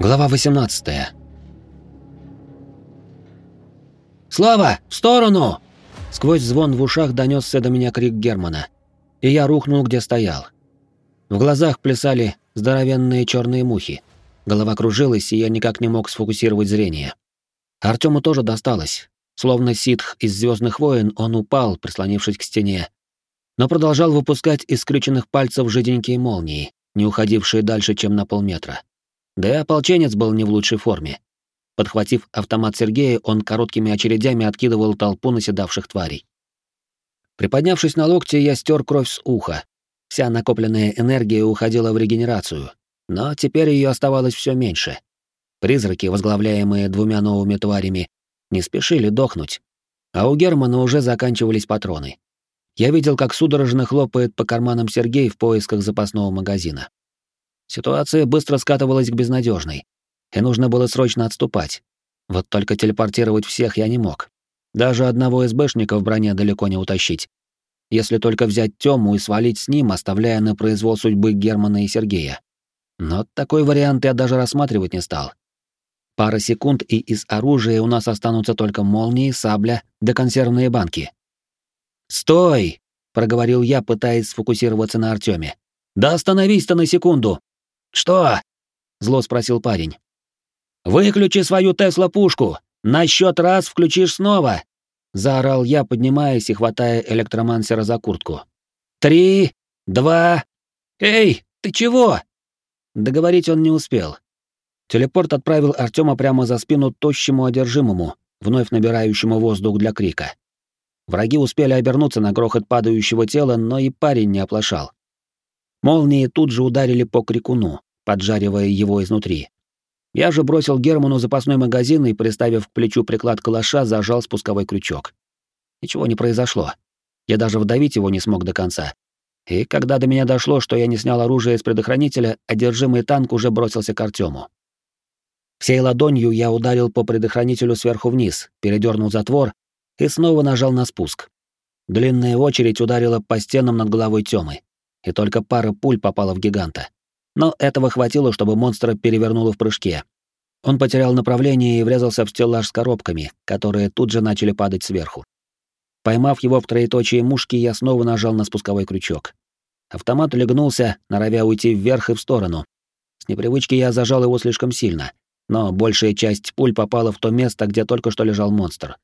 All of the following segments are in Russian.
Глава 18. «Слава, в сторону!» Сквозь звон в ушах донесся до меня крик Германа, и я рухнул, где стоял. В глазах плясали здоровенные черные мухи. Голова кружилась, и я никак не мог сфокусировать зрение. Артему тоже досталось. Словно ситх из Звездных войн, он упал, прислонившись к стене, но продолжал выпускать из скрюченных пальцев жиденькие молнии, не уходившие дальше, чем на полметра. Да и ополченец был не в лучшей форме. Подхватив автомат Сергея, он короткими очередями откидывал толпу наседавших тварей. Приподнявшись на локте, я стер кровь с уха. Вся накопленная энергия уходила в регенерацию, но теперь ее оставалось все меньше. Призраки, возглавляемые двумя новыми тварями, не спешили дохнуть, а у Германа уже заканчивались патроны. Я видел, как судорожно хлопает по карманам Сергей в поисках запасного магазина. Ситуация быстро скатывалась к безнадежной, и нужно было срочно отступать. Вот только телепортировать всех я не мог. Даже одного СБшника в броне далеко не утащить. Если только взять Тему и свалить с ним, оставляя на произвол судьбы Германа и Сергея. Но такой вариант я даже рассматривать не стал. Пара секунд, и из оружия у нас останутся только молнии, сабля да консервные банки. «Стой!» — проговорил я, пытаясь сфокусироваться на Артеме. «Да остановись-то на секунду!» «Что?» — зло спросил парень. «Выключи свою Тесла-пушку! На счет раз включишь снова!» — заорал я, поднимаясь и хватая электромансера за куртку. «Три, два... Эй, ты чего?» Договорить он не успел. Телепорт отправил Артема прямо за спину тощему одержимому, вновь набирающему воздух для крика. Враги успели обернуться на грохот падающего тела, но и парень не оплошал. Молнии тут же ударили по крикуну, поджаривая его изнутри. Я же бросил Герману запасной магазин и, приставив к плечу приклад калаша, зажал спусковой крючок. Ничего не произошло. Я даже вдавить его не смог до конца. И когда до меня дошло, что я не снял оружие из предохранителя, одержимый танк уже бросился к Артему. Всей ладонью я ударил по предохранителю сверху вниз, передернул затвор и снова нажал на спуск. Длинная очередь ударила по стенам над головой Тёмы и только пара пуль попала в гиганта. Но этого хватило, чтобы монстра перевернуло в прыжке. Он потерял направление и врезался в стеллаж с коробками, которые тут же начали падать сверху. Поймав его в троеточие мушки, я снова нажал на спусковой крючок. Автомат легнулся, норовя уйти вверх и в сторону. С непривычки я зажал его слишком сильно, но большая часть пуль попала в то место, где только что лежал монстр.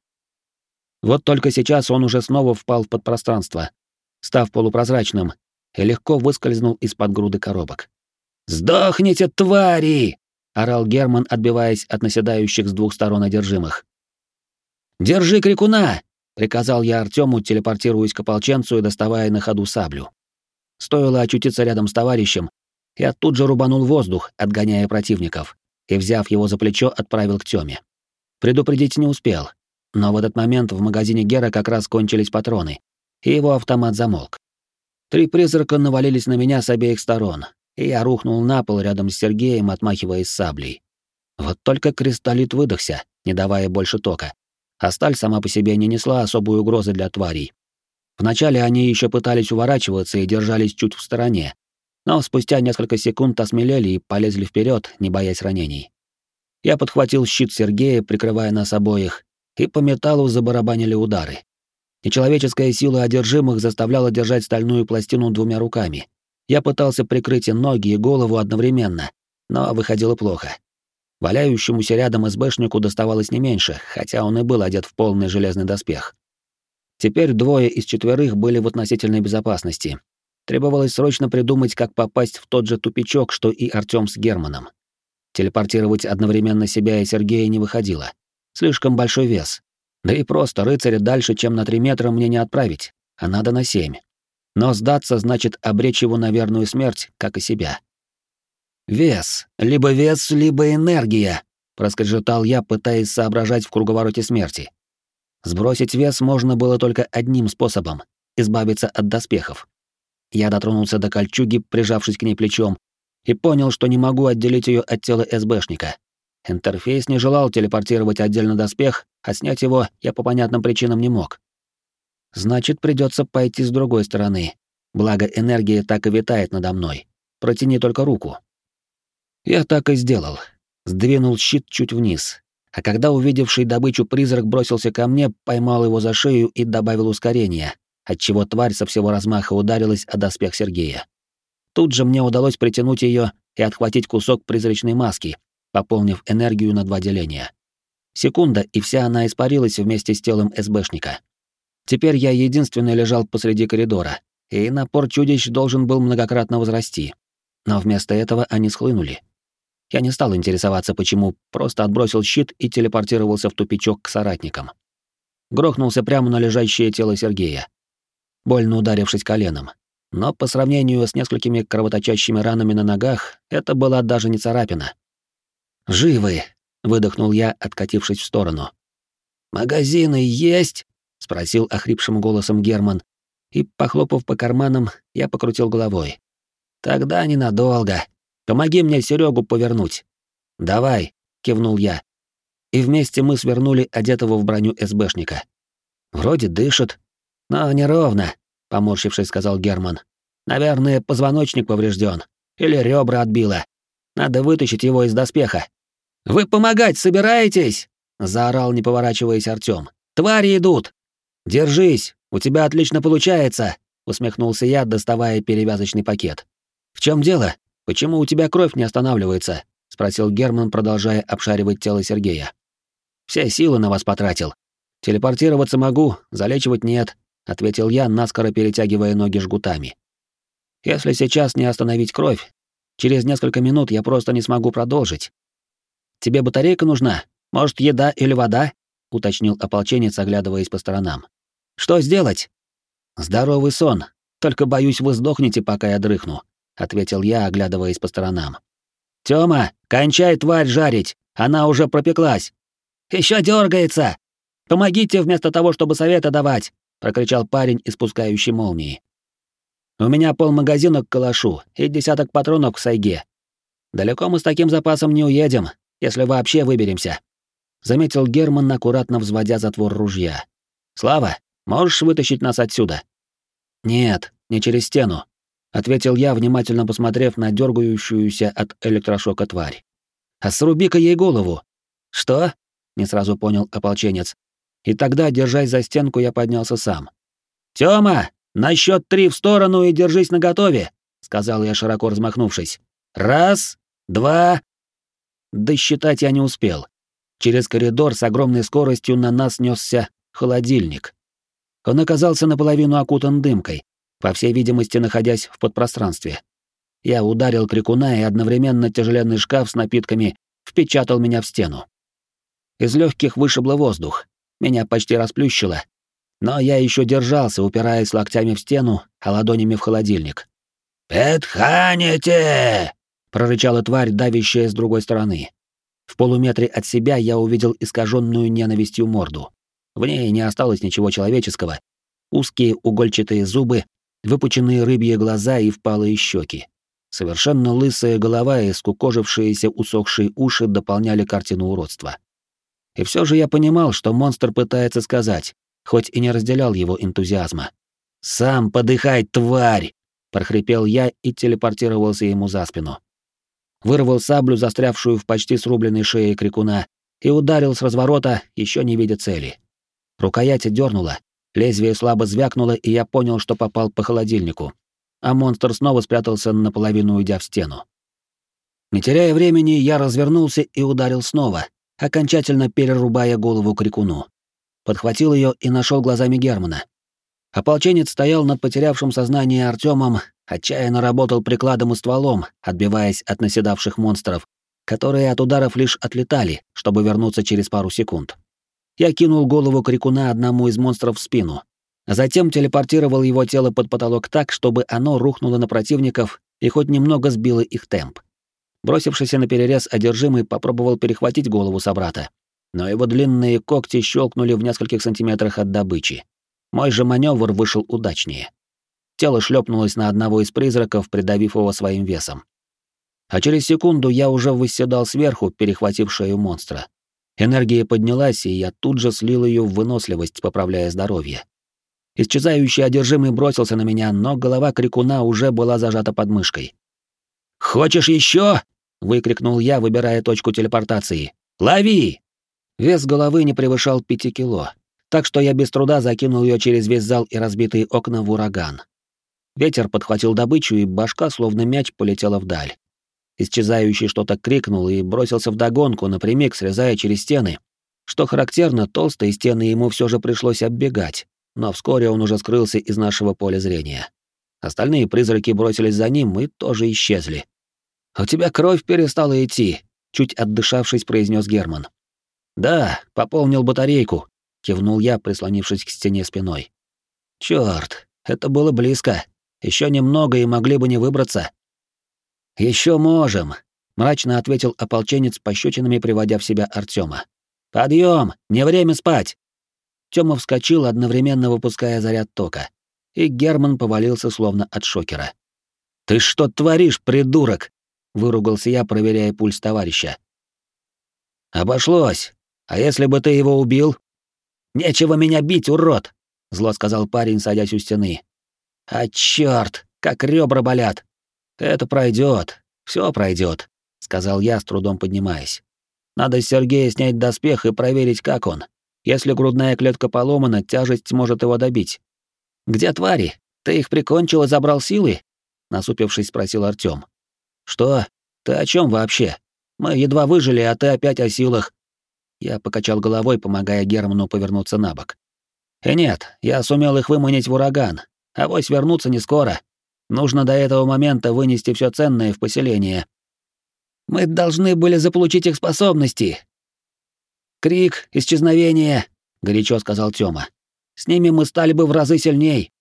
Вот только сейчас он уже снова впал в подпространство, став полупрозрачным, и легко выскользнул из-под груды коробок. «Сдохните, твари!» — орал Герман, отбиваясь от наседающих с двух сторон одержимых. «Держи крикуна!» — приказал я Артему, телепортируясь к ополченцу и доставая на ходу саблю. Стоило очутиться рядом с товарищем, я тут же рубанул воздух, отгоняя противников, и, взяв его за плечо, отправил к Тёме. Предупредить не успел, но в этот момент в магазине Гера как раз кончились патроны, и его автомат замолк. Три призрака навалились на меня с обеих сторон, и я рухнул на пол рядом с Сергеем, отмахиваясь саблей. Вот только кристаллит выдохся, не давая больше тока, а сталь сама по себе не несла особой угрозы для тварей. Вначале они еще пытались уворачиваться и держались чуть в стороне, но спустя несколько секунд осмелели и полезли вперед, не боясь ранений. Я подхватил щит Сергея, прикрывая нас обоих, и по металлу забарабанили удары. Нечеловеческая сила одержимых заставляла держать стальную пластину двумя руками. Я пытался прикрыть и ноги, и голову одновременно, но выходило плохо. Валяющемуся рядом СБшнику доставалось не меньше, хотя он и был одет в полный железный доспех. Теперь двое из четверых были в относительной безопасности. Требовалось срочно придумать, как попасть в тот же тупичок, что и Артём с Германом. Телепортировать одновременно себя и Сергея не выходило. Слишком большой вес. Да и просто рыцаря дальше, чем на три метра, мне не отправить, а надо на семь. Но сдаться значит обречь его на верную смерть, как и себя. «Вес. Либо вес, либо энергия», — проскрежетал я, пытаясь соображать в круговороте смерти. Сбросить вес можно было только одним способом — избавиться от доспехов. Я дотронулся до кольчуги, прижавшись к ней плечом, и понял, что не могу отделить ее от тела СБшника. Интерфейс не желал телепортировать отдельно доспех, а снять его я по понятным причинам не мог. Значит, придется пойти с другой стороны. Благо, энергия так и витает надо мной. Протяни только руку. Я так и сделал. сдвинул щит чуть вниз, а когда увидевший добычу призрак бросился ко мне, поймал его за шею и добавил ускорение, отчего тварь со всего размаха ударилась о доспех Сергея. Тут же мне удалось притянуть ее и отхватить кусок призрачной маски, пополнив энергию на два деления. Секунда, и вся она испарилась вместе с телом СБшника. Теперь я единственный лежал посреди коридора, и напор чудищ должен был многократно возрасти. Но вместо этого они схлынули. Я не стал интересоваться, почему, просто отбросил щит и телепортировался в тупичок к соратникам. Грохнулся прямо на лежащее тело Сергея, больно ударившись коленом. Но по сравнению с несколькими кровоточащими ранами на ногах, это была даже не царапина. «Живы!» — выдохнул я, откатившись в сторону. «Магазины есть?» — спросил охрипшим голосом Герман. И, похлопав по карманам, я покрутил головой. «Тогда ненадолго. Помоги мне Серегу повернуть». «Давай», — кивнул я. И вместе мы свернули одетого в броню СБшника. «Вроде дышит, но неровно», — поморщившись, сказал Герман. «Наверное, позвоночник поврежден. Или ребра отбило. Надо вытащить его из доспеха». «Вы помогать собираетесь?» — заорал, не поворачиваясь Артём. «Твари идут!» «Держись, у тебя отлично получается!» — усмехнулся я, доставая перевязочный пакет. «В чем дело? Почему у тебя кровь не останавливается?» — спросил Герман, продолжая обшаривать тело Сергея. «Все силы на вас потратил. Телепортироваться могу, залечивать нет ответил я, наскоро перетягивая ноги жгутами. Если сейчас не остановить кровь, через несколько минут я просто не смогу продолжить. Тебе батарейка нужна? Может, еда или вода? уточнил ополченец, оглядываясь по сторонам. Что сделать? Здоровый сон. Только боюсь, вы сдохнете, пока я дрыхну, ответил я, оглядываясь по сторонам. Тёма, кончай тварь жарить, она уже пропеклась. Еще дергается. Помогите вместо того, чтобы советы давать, прокричал парень, испускающий молнии. У меня полмагазина к калашу и десяток патронов к сайге. Далеко мы с таким запасом не уедем, если вообще выберемся. Заметил Герман, аккуратно взводя затвор ружья. Слава, можешь вытащить нас отсюда? Нет, не через стену, ответил я, внимательно посмотрев на дергающуюся от электрошока тварь. А сруби-ка ей голову. Что? Не сразу понял ополченец, и тогда, держась за стенку, я поднялся сам. «Тёма, на счёт три в сторону и держись наготове», — сказал я, широко размахнувшись. «Раз, два...» Досчитать я не успел. Через коридор с огромной скоростью на нас нёсся холодильник. Он оказался наполовину окутан дымкой, по всей видимости, находясь в подпространстве. Я ударил крикуна, и одновременно тяжеленный шкаф с напитками впечатал меня в стену. Из легких вышибло воздух, меня почти расплющило. Но я еще держался, упираясь локтями в стену, а ладонями в холодильник. «Петханите!» — прорычала тварь, давящая с другой стороны. В полуметре от себя я увидел искаженную ненавистью морду. В ней не осталось ничего человеческого. Узкие угольчатые зубы, выпученные рыбьи глаза и впалые щеки. Совершенно лысая голова и скукожившиеся усохшие уши дополняли картину уродства. И все же я понимал, что монстр пытается сказать, хоть и не разделял его энтузиазма. «Сам подыхай, тварь!» — прохрипел я и телепортировался ему за спину. Вырвал саблю, застрявшую в почти срубленной шее крикуна, и ударил с разворота, еще не видя цели. Рукоять дернула, лезвие слабо звякнуло, и я понял, что попал по холодильнику. А монстр снова спрятался, наполовину уйдя в стену. Не теряя времени, я развернулся и ударил снова, окончательно перерубая голову крикуну. Подхватил ее и нашел глазами Германа. Ополченец стоял над потерявшим сознание Артемом, отчаянно работал прикладом и стволом, отбиваясь от наседавших монстров, которые от ударов лишь отлетали, чтобы вернуться через пару секунд. Я кинул голову крикуна одному из монстров в спину, затем телепортировал его тело под потолок так, чтобы оно рухнуло на противников и хоть немного сбило их темп. Бросившийся на перерез одержимый попробовал перехватить голову собрата, но его длинные когти щелкнули в нескольких сантиметрах от добычи. Мой же маневр вышел удачнее. Тело шлепнулось на одного из призраков, придавив его своим весом. А через секунду я уже восседал сверху, перехватив шею монстра. Энергия поднялась, и я тут же слил ее в выносливость, поправляя здоровье. Исчезающий одержимый бросился на меня, но голова крикуна уже была зажата под мышкой. «Хочешь еще? — выкрикнул я, выбирая точку телепортации. «Лови!» Вес головы не превышал пяти кило, так что я без труда закинул ее через весь зал и разбитые окна в ураган. Ветер подхватил добычу, и башка, словно мяч, полетела вдаль. Исчезающий что-то крикнул и бросился в догонку, напрямик срезая через стены. Что характерно, толстые стены ему все же пришлось оббегать, но вскоре он уже скрылся из нашего поля зрения. Остальные призраки бросились за ним и тоже исчезли. «У тебя кровь перестала идти», — чуть отдышавшись, произнес Герман. «Да, пополнил батарейку», — кивнул я, прислонившись к стене спиной. «Чёрт, это было близко. Еще немного и могли бы не выбраться». Еще можем», — мрачно ответил ополченец, пощечинами приводя в себя Артема. «Подъем! Не время спать!» Тёма вскочил, одновременно выпуская заряд тока, и Герман повалился словно от шокера. «Ты что творишь, придурок?» — выругался я, проверяя пульс товарища. «Обошлось. А если бы ты его убил?» «Нечего меня бить, урод!» — зло сказал парень, садясь у стены. «А чёрт, как ребра болят!» «Это пройдет, все пройдет», — сказал я, с трудом поднимаясь. «Надо с Сергея снять доспех и проверить, как он. Если грудная клетка поломана, тяжесть может его добить». «Где твари? Ты их прикончил и забрал силы?» — насупившись, спросил Артём. «Что? Ты о чем вообще? Мы едва выжили, а ты опять о силах». Я покачал головой, помогая Герману повернуться на бок. «И нет, я сумел их выманить в ураган, а вось вернуться не скоро. Нужно до этого момента вынести все ценное в поселение. Мы должны были заполучить их способности. Крик, исчезновение, горячо сказал Тёма. С ними мы стали бы в разы сильней.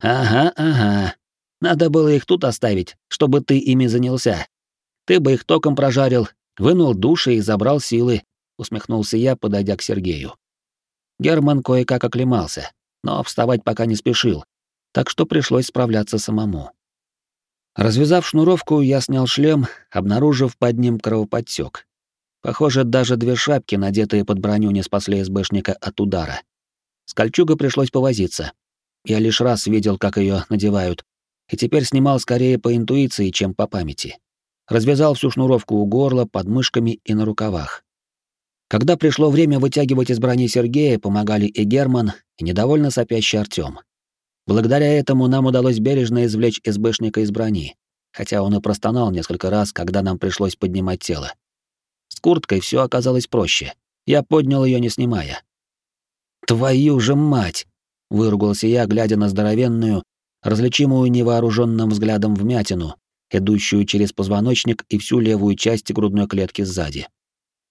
Ага, ага. Надо было их тут оставить, чтобы ты ими занялся. Ты бы их током прожарил, вынул души и забрал силы, усмехнулся я, подойдя к Сергею. Герман кое-как оклемался, но вставать пока не спешил, так что пришлось справляться самому. Развязав шнуровку, я снял шлем, обнаружив под ним кровоподтек. Похоже, даже две шапки, надетые под броню, не спасли СБшника от удара. С кольчугой пришлось повозиться. Я лишь раз видел, как ее надевают, и теперь снимал скорее по интуиции, чем по памяти. Развязал всю шнуровку у горла, под мышками и на рукавах. Когда пришло время вытягивать из брони Сергея, помогали и Герман, и недовольно сопящий Артём. Благодаря этому нам удалось бережно извлечь СБшника из брони, хотя он и простонал несколько раз, когда нам пришлось поднимать тело. С курткой все оказалось проще. Я поднял ее, не снимая. «Твою же мать!» — выругался я, глядя на здоровенную, различимую невооруженным взглядом вмятину, идущую через позвоночник и всю левую часть грудной клетки сзади.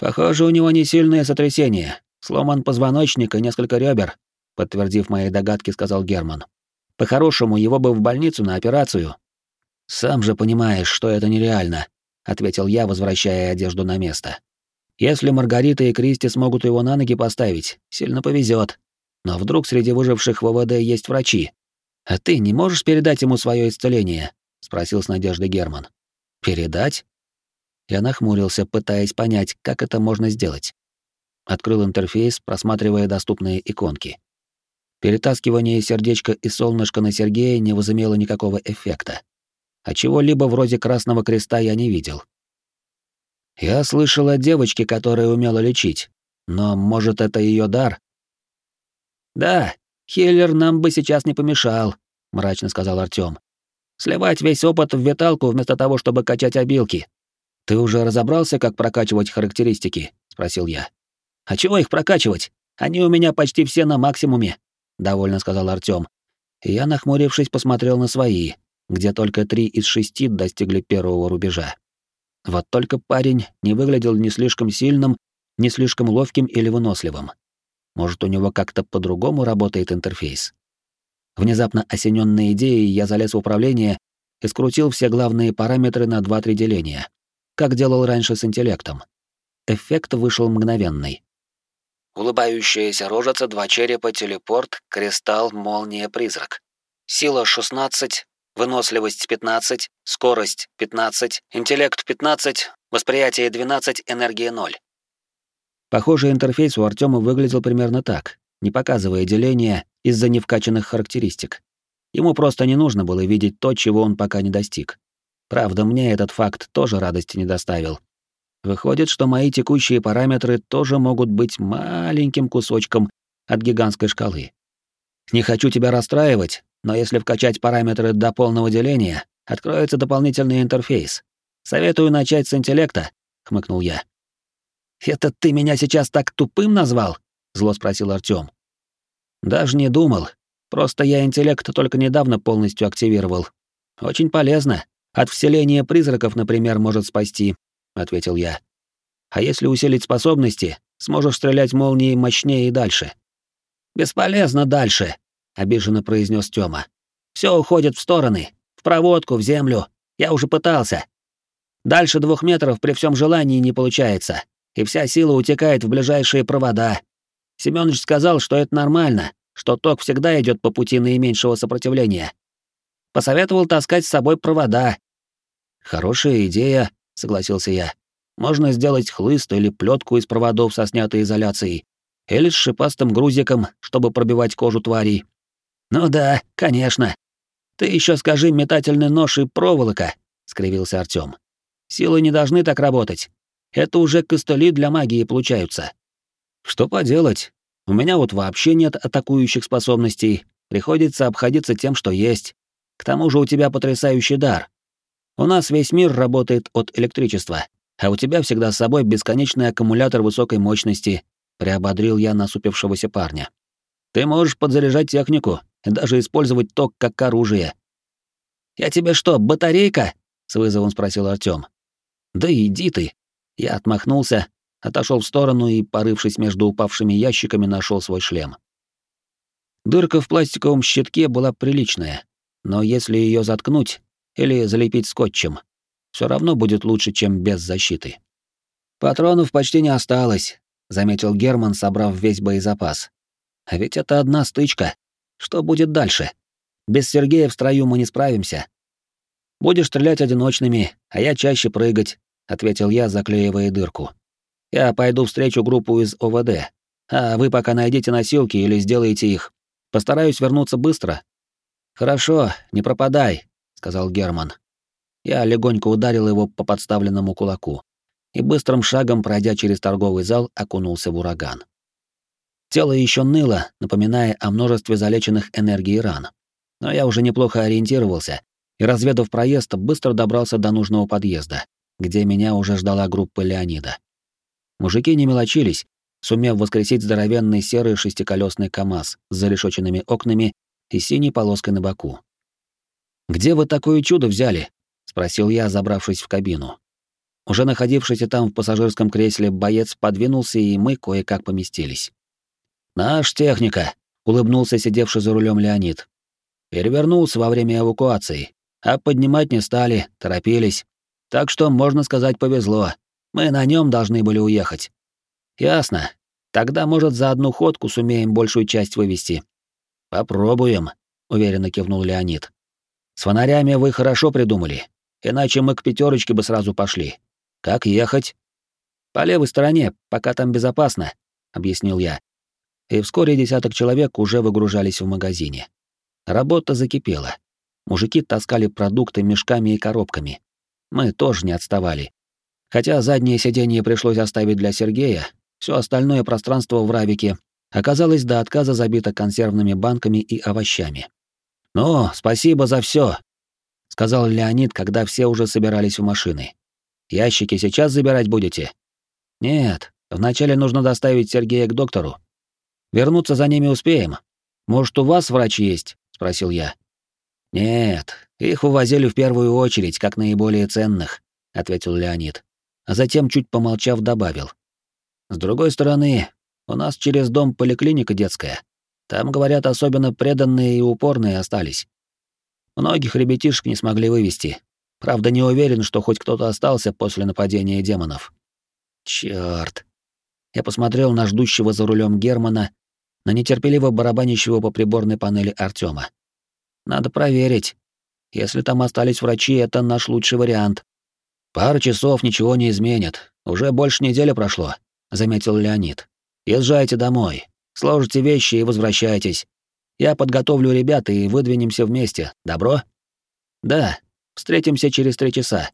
«Похоже, у него не сильное сотрясение. Сломан позвоночник и несколько ребер», — подтвердив мои догадки, сказал Герман. По-хорошему, его бы в больницу на операцию. Сам же понимаешь, что это нереально, ответил я, возвращая одежду на место. Если Маргарита и Кристи смогут его на ноги поставить, сильно повезет. Но вдруг среди выживших в ВВД есть врачи. А ты не можешь передать ему свое исцеление? спросил с надеждой Герман. Передать? Я нахмурился, пытаясь понять, как это можно сделать. Открыл интерфейс, просматривая доступные иконки. Перетаскивание сердечка и солнышко на Сергея не возымело никакого эффекта. А чего-либо вроде Красного Креста я не видел. Я слышал о девочке, которая умела лечить, но, может, это ее дар? Да, хиллер нам бы сейчас не помешал, мрачно сказал Артём. Сливать весь опыт в виталку вместо того, чтобы качать обилки. Ты уже разобрался, как прокачивать характеристики? спросил я. А чего их прокачивать? Они у меня почти все на максимуме довольно сказал Артём. я, нахмурившись, посмотрел на свои, где только три из шести достигли первого рубежа. Вот только парень не выглядел ни слишком сильным, ни слишком ловким или выносливым. Может, у него как-то по-другому работает интерфейс. Внезапно осененной идеей я залез в управление и скрутил все главные параметры на 2-3 деления, как делал раньше с интеллектом. Эффект вышел мгновенный. Улыбающаяся рожица, два черепа, телепорт, кристалл, молния, призрак. Сила 16, выносливость 15, скорость 15, интеллект 15, восприятие 12, энергия 0. Похоже, интерфейс у Артема выглядел примерно так, не показывая деления из-за невкачанных характеристик. Ему просто не нужно было видеть то, чего он пока не достиг. Правда, мне этот факт тоже радости не доставил. Выходит, что мои текущие параметры тоже могут быть маленьким кусочком от гигантской шкалы. Не хочу тебя расстраивать, но если вкачать параметры до полного деления, откроется дополнительный интерфейс. Советую начать с интеллекта, хмыкнул я. Это ты меня сейчас так тупым назвал? зло спросил Артём. Даже не думал. Просто я интеллект только недавно полностью активировал. Очень полезно. От вселения призраков, например, может спасти, ответил я. А если усилить способности, сможешь стрелять молнией мощнее и дальше. Бесполезно дальше, обиженно произнес Тёма. Все уходит в стороны, в проводку, в землю. Я уже пытался. Дальше двух метров при всем желании не получается, и вся сила утекает в ближайшие провода. Семёныч сказал, что это нормально, что ток всегда идет по пути наименьшего сопротивления. Посоветовал таскать с собой провода. Хорошая идея, согласился я. Можно сделать хлыст или плетку из проводов со снятой изоляцией, или с шипастым грузиком, чтобы пробивать кожу тварей. Ну да, конечно. Ты еще скажи метательный нож и проволока, скривился Артём. Силы не должны так работать. Это уже костыли для магии получаются. Что поделать? У меня вот вообще нет атакующих способностей. Приходится обходиться тем, что есть. К тому же у тебя потрясающий дар. У нас весь мир работает от электричества, а у тебя всегда с собой бесконечный аккумулятор высокой мощности, приободрил я насупившегося парня. Ты можешь подзаряжать технику и даже использовать ток как оружие. Я тебе что, батарейка? с вызовом спросил Артём. Да иди ты. Я отмахнулся, отошел в сторону и, порывшись между упавшими ящиками, нашел свой шлем. Дырка в пластиковом щитке была приличная, но если ее заткнуть или залепить скотчем, все равно будет лучше, чем без защиты. Патронов почти не осталось, заметил Герман, собрав весь боезапас. А ведь это одна стычка. Что будет дальше? Без Сергея в строю мы не справимся. Будешь стрелять одиночными, а я чаще прыгать, ответил я, заклеивая дырку. Я пойду встречу группу из ОВД, а вы пока найдите носилки или сделайте их. Постараюсь вернуться быстро. Хорошо, не пропадай, сказал Герман. Я легонько ударил его по подставленному кулаку и быстрым шагом, пройдя через торговый зал, окунулся в ураган. Тело еще ныло, напоминая о множестве залеченных энергией ран. Но я уже неплохо ориентировался и, разведав проезд, быстро добрался до нужного подъезда, где меня уже ждала группа Леонида. Мужики не мелочились, сумев воскресить здоровенный серый шестиколесный КАМАЗ с зарешоченными окнами и синей полоской на боку. «Где вы такое чудо взяли?» — спросил я, забравшись в кабину. Уже находившийся там в пассажирском кресле боец подвинулся, и мы кое-как поместились. «Наш техника», — улыбнулся сидевший за рулем Леонид. «Перевернулся во время эвакуации, а поднимать не стали, торопились. Так что, можно сказать, повезло. Мы на нем должны были уехать. Ясно. Тогда, может, за одну ходку сумеем большую часть вывести. Попробуем, уверенно кивнул Леонид. С фонарями вы хорошо придумали, иначе мы к пятерочке бы сразу пошли. Как ехать? По левой стороне, пока там безопасно, объяснил я. И вскоре десяток человек уже выгружались в магазине. Работа закипела. Мужики таскали продукты мешками и коробками. Мы тоже не отставали. Хотя заднее сиденье пришлось оставить для Сергея, все остальное пространство в Равике оказалось до отказа забито консервными банками и овощами. «Ну, спасибо за все, сказал Леонид, когда все уже собирались в машины. «Ящики сейчас забирать будете?» «Нет, вначале нужно доставить Сергея к доктору. Вернуться за ними успеем. Может, у вас врач есть?» — спросил я. «Нет, их увозили в первую очередь, как наиболее ценных», — ответил Леонид. А затем, чуть помолчав, добавил. «С другой стороны, у нас через дом поликлиника детская. Там, говорят, особенно преданные и упорные остались. Многих ребятишек не смогли вывести. Правда, не уверен, что хоть кто-то остался после нападения демонов. Чёрт. Я посмотрел на ждущего за рулем Германа, на нетерпеливо барабанящего по приборной панели Артема. Надо проверить. Если там остались врачи, это наш лучший вариант. Пара часов ничего не изменит. Уже больше недели прошло, заметил Леонид. Езжайте домой, сложите вещи и возвращайтесь. Я подготовлю ребят и выдвинемся вместе. Добро? Да, Встретимся через три часа.